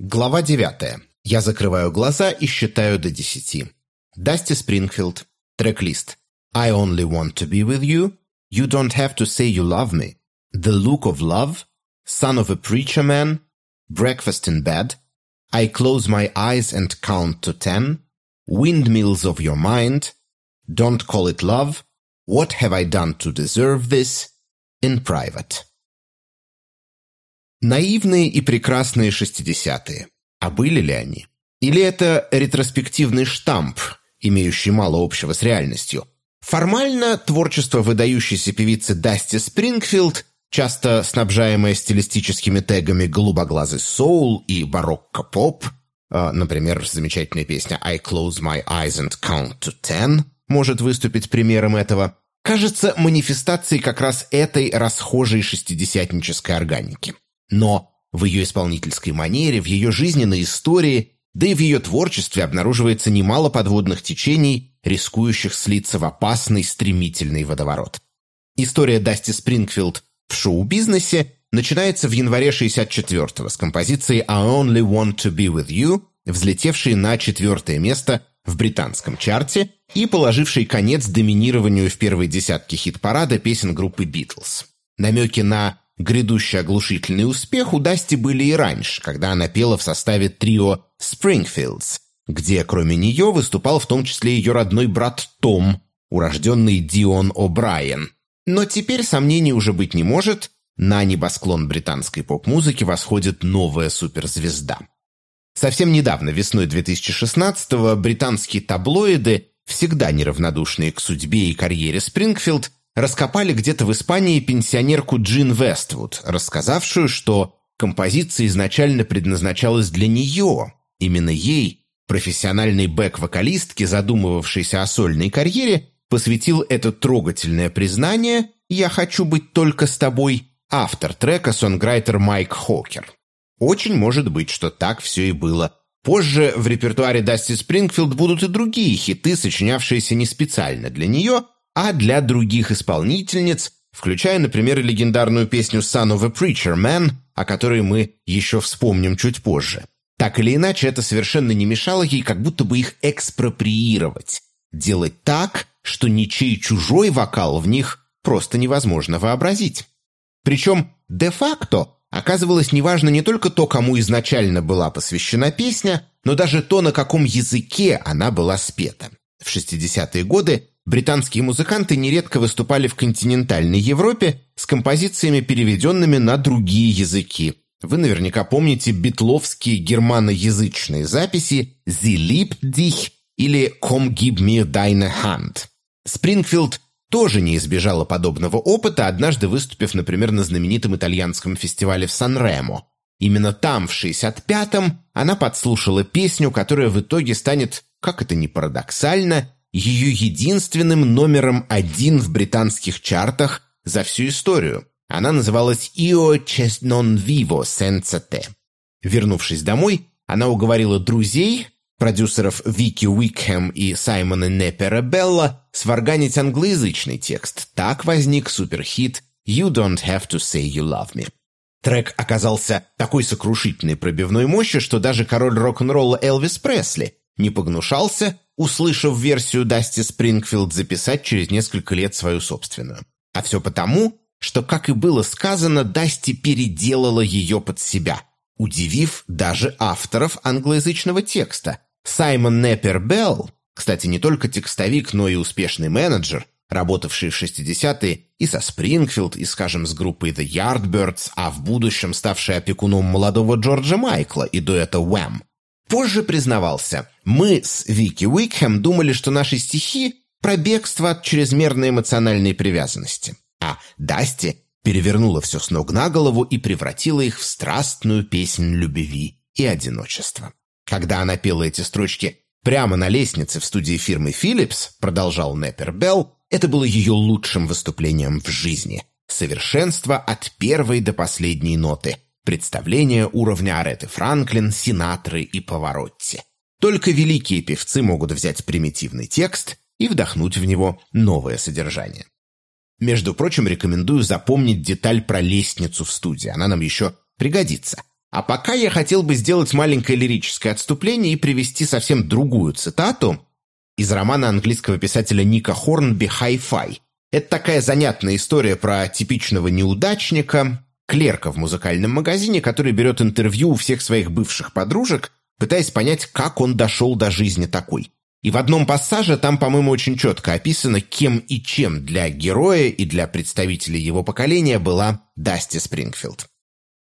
Глава девятая. Я закрываю глаза и считаю до десяти. Дасти Спрингфилд. Трек-лист. I only want to be with you. You don't have to say you love me. The look of love. Son of a preacher man. Breakfast in bed. I close my eyes and count to ten. Windmills of your mind. Don't call it love. What have I done to deserve this? In private. Наивные и прекрасные шестидесятые. А были ли они? Или это ретроспективный штамп, имеющий мало общего с реальностью? Формально творчество выдающейся певицы Дасти Спрингфилд, часто снабжаемое стилистическими тегами «голубоглазый соул» и «барокко-поп», э, например, замечательная песня «I close my eyes and count to ten» может выступить примером этого, кажется манифестацией как раз этой расхожей шестидесятнической органики. Но в ее исполнительской манере, в ее жизненной истории, да и в ее творчестве обнаруживается немало подводных течений, рискующих слиться в опасный стремительный водоворот. История Дасти Спрингфилд в шоу-бизнесе начинается в январе 64-го с композиции «I Only Want To Be With You», взлетевшей на четвертое место в британском чарте и положившей конец доминированию в первой десятке хит-парада песен группы «Битлз». Намеки на Грядущий оглушительный успех у Дасти были и раньше, когда она пела в составе трио «Springfields», где кроме нее выступал в том числе ее родной брат Том, урожденный Дион О'Брайен. Но теперь сомнений уже быть не может, на небосклон британской поп-музыки восходит новая суперзвезда. Совсем недавно, весной 2016-го, британские таблоиды, всегда неравнодушные к судьбе и карьере Спрингфилд, раскопали где-то в Испании пенсионерку Джин Вествуд, рассказавшую, что композиция изначально предназначалась для нее. Именно ей, профессиональной бэк-вокалистке, задумывавшейся о сольной карьере, посвятил это трогательное признание «Я хочу быть только с тобой» автор трека сонграйтер Майк Хокер. Очень может быть, что так все и было. Позже в репертуаре Дасти Спрингфилд будут и другие хиты, сочинявшиеся не специально для нее – а для других исполнительниц, включая, например, легендарную песню «Son of a Preacher Man», о которой мы еще вспомним чуть позже. Так или иначе, это совершенно не мешало ей как будто бы их экспроприировать. Делать так, что ничей чужой вокал в них просто невозможно вообразить. Причем де-факто оказывалось неважно не только то, кому изначально была посвящена песня, но даже то, на каком языке она была спета. В 60-е годы британские музыканты нередко выступали в континентальной Европе с композициями, переведенными на другие языки. Вы наверняка помните битловские германоязычные записи «Sie liebt dich» или «Komm gib mir deine Hand». Спрингфилд тоже не избежала подобного опыта, однажды выступив, например, на знаменитом итальянском фестивале в Сан-Ремо. Именно там, в 65-м, она подслушала песню, которая в итоге станет, как это ни парадоксально, ее единственным номером один в британских чартах за всю историю. Она называлась «Io c'è non vivo senza te». Вернувшись домой, она уговорила друзей, продюсеров Вики Уикхэм и Саймона Неппера Белла, сварганить англоязычный текст. Так возник суперхит «You don't have to say you love me». Трек оказался такой сокрушительной пробивной мощи, что даже король рок-н-ролла Элвис Пресли не погнушался услышав версию Дасти Спрингфилд, записать через несколько лет свою собственную. А все потому, что, как и было сказано, Дасти переделала ее под себя, удивив даже авторов англоязычного текста. Саймон Неппер Белл, кстати, не только текстовик, но и успешный менеджер, работавший в 60-е и со Спрингфилд, и, скажем, с группой The Yardbirds, а в будущем ставший опекуном молодого Джорджа Майкла и дуэта Wham, Позже признавался, мы с Вики Уикхэм думали, что наши стихи – про бегство от чрезмерной эмоциональной привязанности. А Дасти перевернула все с ног на голову и превратила их в страстную песнь любви и одиночества. Когда она пела эти строчки прямо на лестнице в студии фирмы Philips, продолжал Неппер Белл, это было ее лучшим выступлением в жизни. Совершенство от первой до последней ноты – представление уровня Ареты Франклин, Синатры и Поворотти. Только великие певцы могут взять примитивный текст и вдохнуть в него новое содержание. Между прочим, рекомендую запомнить деталь про лестницу в студии, она нам еще пригодится. А пока я хотел бы сделать маленькое лирическое отступление и привести совсем другую цитату из романа английского писателя Ника Хорнби «Хай-фай». Это такая занятная история про типичного неудачника, клерка в музыкальном магазине, который берет интервью у всех своих бывших подружек, пытаясь понять, как он дошел до жизни такой. И в одном пассаже там, по-моему, очень четко описано, кем и чем для героя и для представителей его поколения была Дасти Спрингфилд.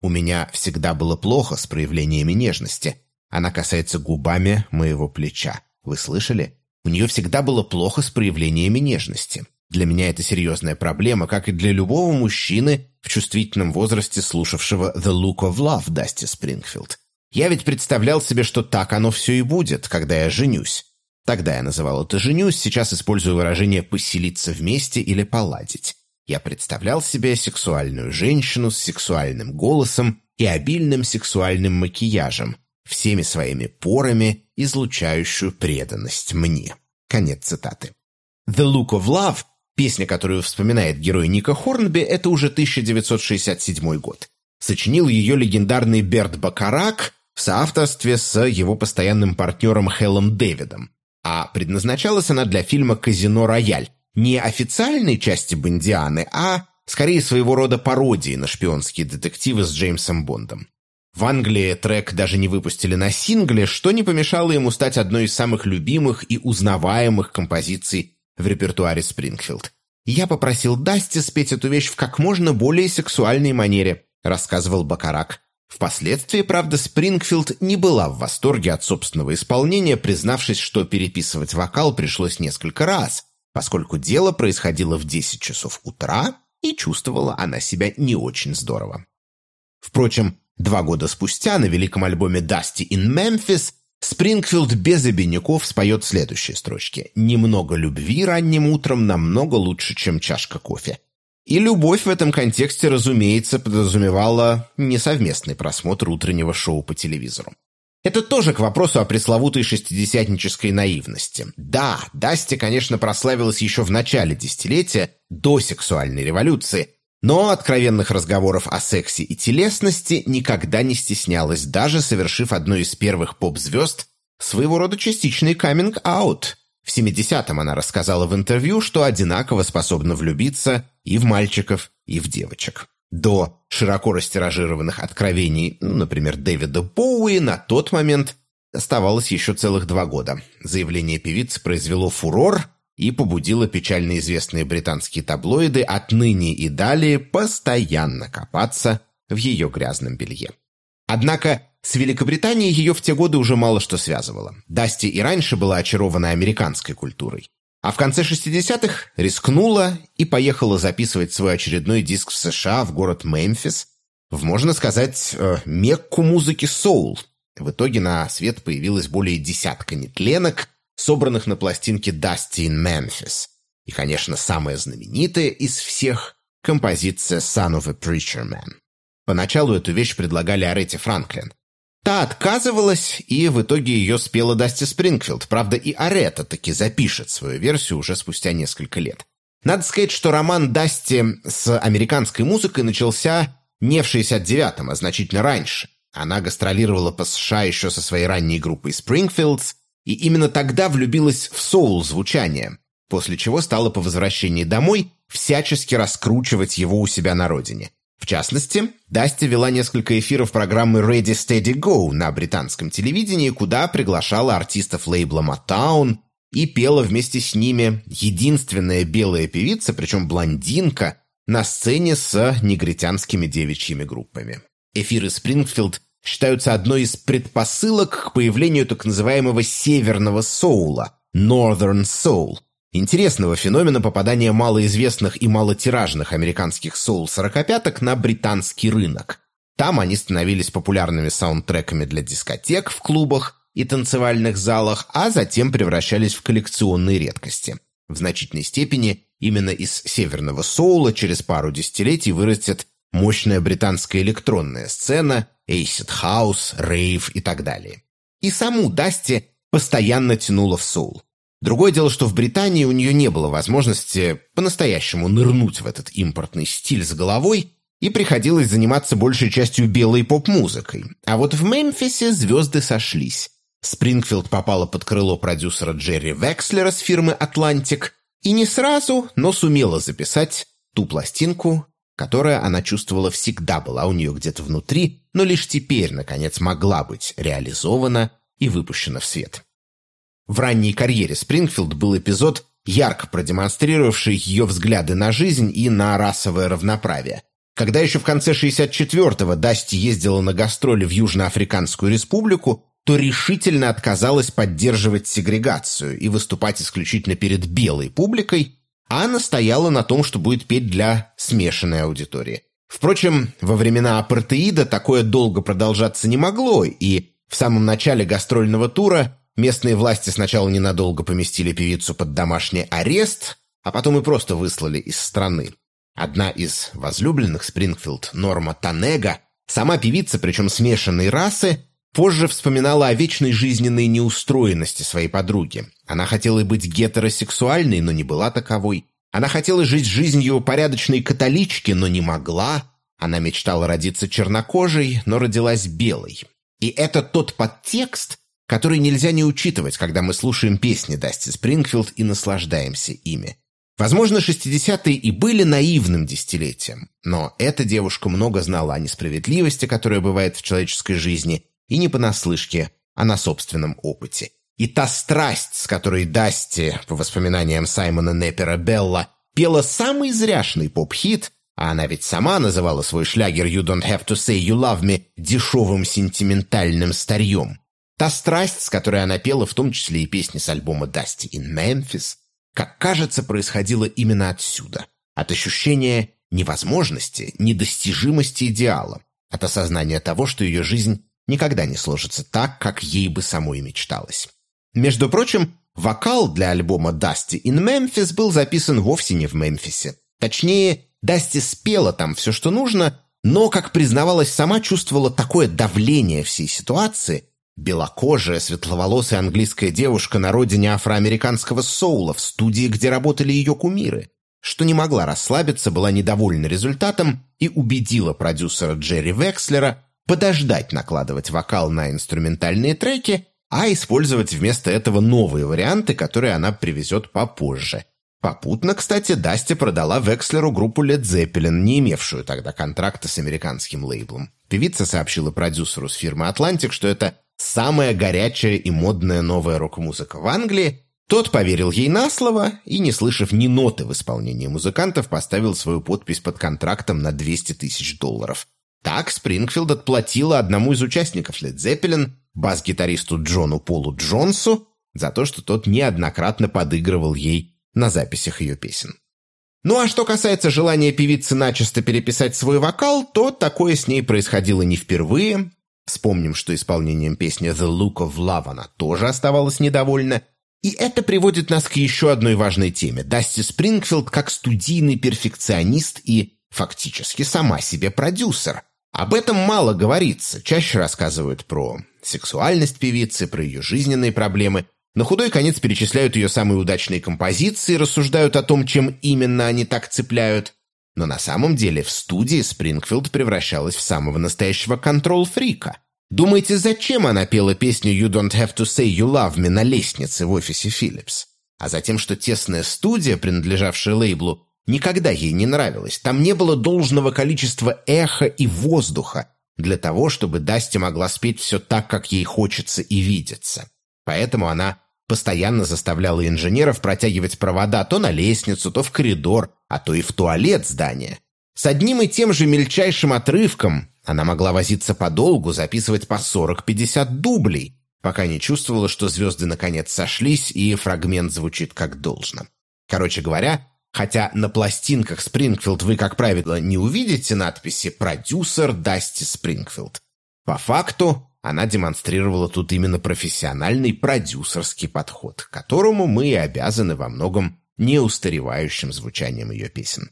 У меня всегда было плохо с проявлениями нежности. Она касается губами моего плеча. Вы слышали? У нее всегда было плохо с проявлениями нежности. Для меня это серьезная проблема, как и для любого мужчины в чувствительном возрасте, слушавшего «The Look of Love» Дасти Спрингфилд. Я ведь представлял себе, что так оно все и будет, когда я женюсь. Тогда я называл это «женюсь», сейчас использую выражение «поселиться вместе» или «поладить». Я представлял себе сексуальную женщину с сексуальным голосом и обильным сексуальным макияжем, всеми своими порами, излучающую преданность мне. Конец цитаты. «The Look of Love» Песня, которую вспоминает герой Ника Хорнби, это уже 1967 год. Сочинил ее легендарный Берт Бакарак в соавторстве с его постоянным партнером Хеллом Дэвидом а предназначалась она для фильма «Казино Рояль», не официальной части Бондианы, а скорее своего рода пародии на шпионские детективы с Джеймсом Бондом. В Англии трек даже не выпустили на сингле, что не помешало ему стать одной из самых любимых и узнаваемых композиций в репертуаре Спрингфилд. «Я попросил Дасти спеть эту вещь в как можно более сексуальной манере», рассказывал Бакарак. Впоследствии, правда, Спрингфилд не была в восторге от собственного исполнения, признавшись, что переписывать вокал пришлось несколько раз, поскольку дело происходило в 10 часов утра, и чувствовала она себя не очень здорово. Впрочем, два года спустя на великом альбоме «Dusty in Memphis» Спрингфилд без обиняков споет следующие строчки «Немного любви ранним утром намного лучше, чем чашка кофе». И любовь в этом контексте, разумеется, подразумевала несовместный просмотр утреннего шоу по телевизору. Это тоже к вопросу о пресловутой шестидесятнической наивности. Да, Дасти, конечно, прославилась еще в начале десятилетия, до сексуальной революции, но откровенных разговоров о сексе и телесности никогда не стеснялась, даже совершив одну из первых поп-звезд своего рода частичный каминг-аут – в 70-м она рассказала в интервью, что одинаково способна влюбиться и в мальчиков, и в девочек. До широко растиражированных откровений, ну, например, Дэвида Боуи, на тот момент оставалось еще целых два года. Заявление певицы произвело фурор и побудило печально известные британские таблоиды отныне и далее постоянно копаться в ее грязном белье. Однако с Великобританией ее в те годы уже мало что связывало. Дасти и раньше была очарована американской культурой. А в конце 60-х рискнула и поехала записывать свой очередной диск в США в город Мемфис, в, можно сказать, э, мекку музыки соул. В итоге на свет появилось более десятка нетленок, собранных на пластинке Dusty in Memphis. И, конечно, самая знаменитая из всех – композиция «Son of a Preacher Man». Поначалу эту вещь предлагали Аретти Франклин. Та отказывалась, и в итоге ее спела Дасти Спрингфилд. Правда, и Арета таки запишет свою версию уже спустя несколько лет. Надо сказать, что роман Дасти с американской музыкой начался не в 69-м, а значительно раньше. Она гастролировала по США еще со своей ранней группой Springfields, и именно тогда влюбилась в соул-звучание, после чего стала по возвращении домой всячески раскручивать его у себя на родине. В частности, Дасти вела несколько эфиров программы Ready Steady Go на британском телевидении, куда приглашала артистов лейбла Motown и пела вместе с ними единственная белая певица, причем блондинка, на сцене с негритянскими девичьими группами. Эфиры Спрингфилд считаются одной из предпосылок к появлению так называемого «северного соула» – Northern Soul – интересного феномена попадания малоизвестных и малотиражных американских соул-сорокопяток на британский рынок. Там они становились популярными саундтреками для дискотек в клубах и танцевальных залах, а затем превращались в коллекционные редкости. В значительной степени именно из северного соула через пару десятилетий вырастет мощная британская электронная сцена, acid house, рейв и так далее. И саму Дасти постоянно тянуло в соул. Другое дело, что в Британии у нее не было возможности по-настоящему нырнуть в этот импортный стиль с головой, и приходилось заниматься большей частью белой поп-музыкой. А вот в Мемфисе звезды сошлись. Спрингфилд попала под крыло продюсера Джерри Векслера с фирмы «Атлантик» и не сразу, но сумела записать ту пластинку, которая, она чувствовала, всегда была у нее где-то внутри, но лишь теперь, наконец, могла быть реализована и выпущена в свет. В ранней карьере Спрингфилд был эпизод, ярко продемонстрировавший ее взгляды на жизнь и на расовое равноправие. Когда еще в конце 64-го Дасти ездила на гастроли в Южноафриканскую республику, то решительно отказалась поддерживать сегрегацию и выступать исключительно перед белой публикой, а настояла на том, что будет петь для смешанной аудитории. Впрочем, во времена апартеида такое долго продолжаться не могло, и в самом начале гастрольного тура местные власти сначала ненадолго поместили певицу под домашний арест, а потом и просто выслали из страны. Одна из возлюбленных Спрингфилд, Норма Танега, сама певица, причем смешанной расы, Позже вспоминала о вечной жизненной неустроенности своей подруги. Она хотела быть гетеросексуальной, но не была таковой. Она хотела жить жизнью порядочной католички, но не могла. Она мечтала родиться чернокожей, но родилась белой. И это тот подтекст, который нельзя не учитывать, когда мы слушаем песни Дасти Спрингфилд и наслаждаемся ими. Возможно, 60-е и были наивным десятилетием, но эта девушка много знала о несправедливости, которая бывает в человеческой жизни, и не понаслышке, а на собственном опыте. И та страсть, с которой Дасти, по воспоминаниям Саймона Неппера Белла, пела самый зряшный поп-хит, а она ведь сама называла свой шлягер «You don't have to say you love me» дешевым сентиментальным старьем. Та страсть, с которой она пела в том числе и песни с альбома «Дасти in Memphis», как кажется, происходило именно отсюда, от ощущения невозможности, недостижимости идеала, от осознания того, что ее жизнь никогда не сложится так, как ей бы самой мечталось. Между прочим, вокал для альбома «Dusty in Memphis» был записан вовсе не в Мемфисе. Точнее, Дасти спела там все, что нужно, но, как признавалась сама, чувствовала такое давление всей ситуации, белокожая, светловолосая английская девушка на родине афроамериканского соула в студии, где работали ее кумиры, что не могла расслабиться, была недовольна результатом и убедила продюсера Джерри Векслера подождать накладывать вокал на инструментальные треки, а использовать вместо этого новые варианты, которые она привезет попозже. Попутно, кстати, Дасти продала Векслеру группу Led Zeppelin, не имевшую тогда контракта с американским лейблом. Певица сообщила продюсеру с фирмы «Атлантик», что это самая горячая и модная новая рок-музыка в Англии. Тот поверил ей на слово и, не слышав ни ноты в исполнении музыкантов, поставил свою подпись под контрактом на 200 тысяч долларов. Так Спрингфилд отплатила одному из участников Led Zeppelin, бас-гитаристу Джону Полу Джонсу, за то, что тот неоднократно подыгрывал ей на записях ее песен. Ну а что касается желания певицы начисто переписать свой вокал, то такое с ней происходило не впервые. Вспомним, что исполнением песни «The Look of Love» она тоже оставалась недовольна. И это приводит нас к еще одной важной теме. Дасти Спрингфилд как студийный перфекционист и фактически сама себе продюсер – об этом мало говорится, чаще рассказывают про сексуальность певицы, про ее жизненные проблемы. На худой конец перечисляют ее самые удачные композиции, рассуждают о том, чем именно они так цепляют. Но на самом деле в студии Спрингфилд превращалась в самого настоящего контрол-фрика. Думаете, зачем она пела песню «You don't have to say you love me» на лестнице в офисе Philips? А затем, что тесная студия, принадлежавшая лейблу, никогда ей не нравилось. Там не было должного количества эха и воздуха для того, чтобы Дасти могла спеть все так, как ей хочется и видится. Поэтому она постоянно заставляла инженеров протягивать провода то на лестницу, то в коридор, а то и в туалет здания. С одним и тем же мельчайшим отрывком она могла возиться подолгу, записывать по 40-50 дублей, пока не чувствовала, что звезды наконец сошлись и фрагмент звучит как должно. Короче говоря, Хотя на пластинках Спрингфилд вы, как правило, не увидите надписи «Продюсер Дасти Спрингфилд». По факту, она демонстрировала тут именно профессиональный продюсерский подход, которому мы и обязаны во многом неустаревающим звучанием ее песен.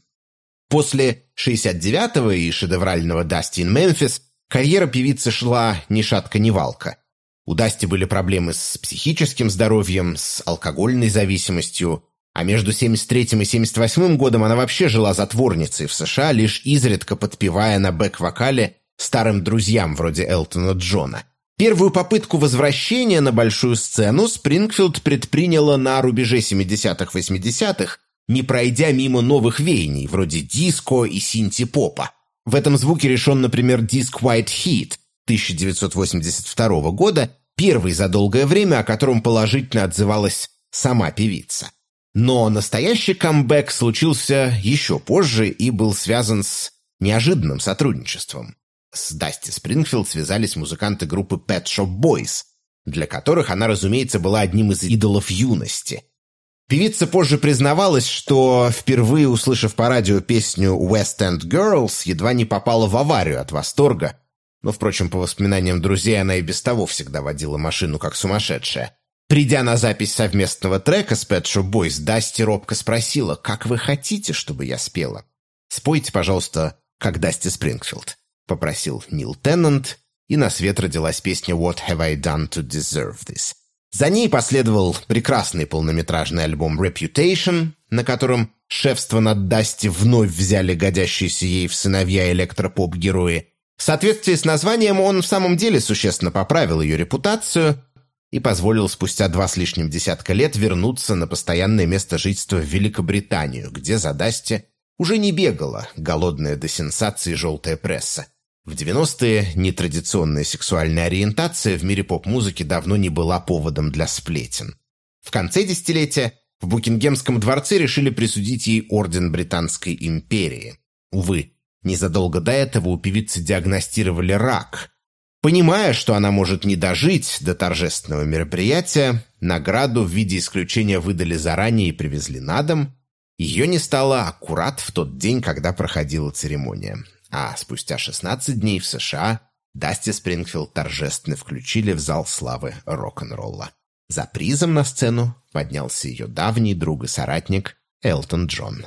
После 69-го и шедеврального «Дасти in Мемфис» карьера певицы шла ни шатка ни валка. У Дасти были проблемы с психическим здоровьем, с алкогольной зависимостью, А между 73 и 78 годом она вообще жила затворницей в США, лишь изредка подпевая на бэк-вокале старым друзьям вроде Элтона Джона. Первую попытку возвращения на большую сцену Спрингфилд предприняла на рубеже 70-х-80-х, не пройдя мимо новых веяний, вроде диско и синти-попа. В этом звуке решен, например, диск White Heat 1982 года, первый за долгое время, о котором положительно отзывалась сама певица. Но настоящий камбэк случился еще позже и был связан с неожиданным сотрудничеством. С Дасти Спрингфилд связались музыканты группы Pet Shop Boys, для которых она, разумеется, была одним из идолов юности. Певица позже признавалась, что, впервые услышав по радио песню «West End Girls», едва не попала в аварию от восторга, но, впрочем, по воспоминаниям друзей, она и без того всегда водила машину как сумасшедшая. Придя на запись совместного трека с Pet Shop Boys, Дасти робко спросила, «Как вы хотите, чтобы я спела?» «Спойте, пожалуйста, как Дасти Спрингфилд». — попросил Нил Теннант, и на свет родилась песня «What have I done to deserve this?». За ней последовал прекрасный полнометражный альбом «Reputation», на котором шефство над Дасти вновь взяли годящиеся ей в сыновья электропоп-герои. В соответствии с названием он в самом деле существенно поправил ее репутацию и позволил спустя два с лишним десятка лет вернуться на постоянное место жительства в Великобританию, где за Дасти уже не бегала голодная до сенсации желтая пресса. В 90-е нетрадиционная сексуальная ориентация в мире поп-музыки давно не была поводом для сплетен. В конце десятилетия в Букингемском дворце решили присудить ей орден Британской империи. Увы, незадолго до этого у певицы диагностировали рак. Понимая, что она может не дожить до торжественного мероприятия, награду в виде исключения выдали заранее и привезли на дом. Ее не стало аккурат в тот день, когда проходила церемония а спустя 16 дней в США Дасти Спрингфилд торжественно включили в зал славы рок-н-ролла. За призом на сцену поднялся ее давний друг и соратник Элтон Джон.